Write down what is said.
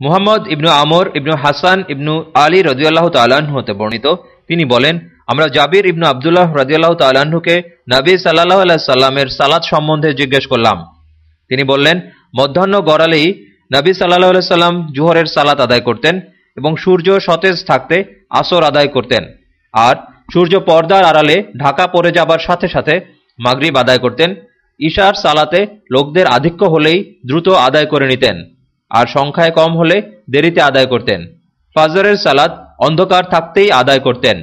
মুহাম্মদ ইবনু আমর ইবনু হাসান ইবনু আলী রদিয়াল্লাহ তাল্লাহ্ন হতে বর্ণিত। তিনি বলেন, আমরা জাবির ইবনু আবদুল্লাহ রদিয়াল্লাহ তাল্লাহ্নকে নবী সাল্লাহ আল্লাহ সাল্লামের সালাদ সম্বন্ধে জিজ্ঞেস করলাম। তিনি বললেন, মধ্যাহ্ন গড়ালেই নবী সাল্লাহ আল্লাহ সাল্লাম জুহরের সালাত আদায় করতেন এবং সূর্য সতেজ থাকতে আসর আদায় করতেন। আর সূর্য পর্দার আড়ালে ঢাকা পড়ে যাবার সাথে সাথে মাগরিব আদায় করতেন। ঈশার সালাতে লোকদের আধিক্য হলেই দ্রুত আদায় করে নিতেন। আর সংখ্যায় কম হলে দেরিতে আদায় করতেন। ফাজরের সালাদ অন্ধকার থাকতেই আদায় করতেন।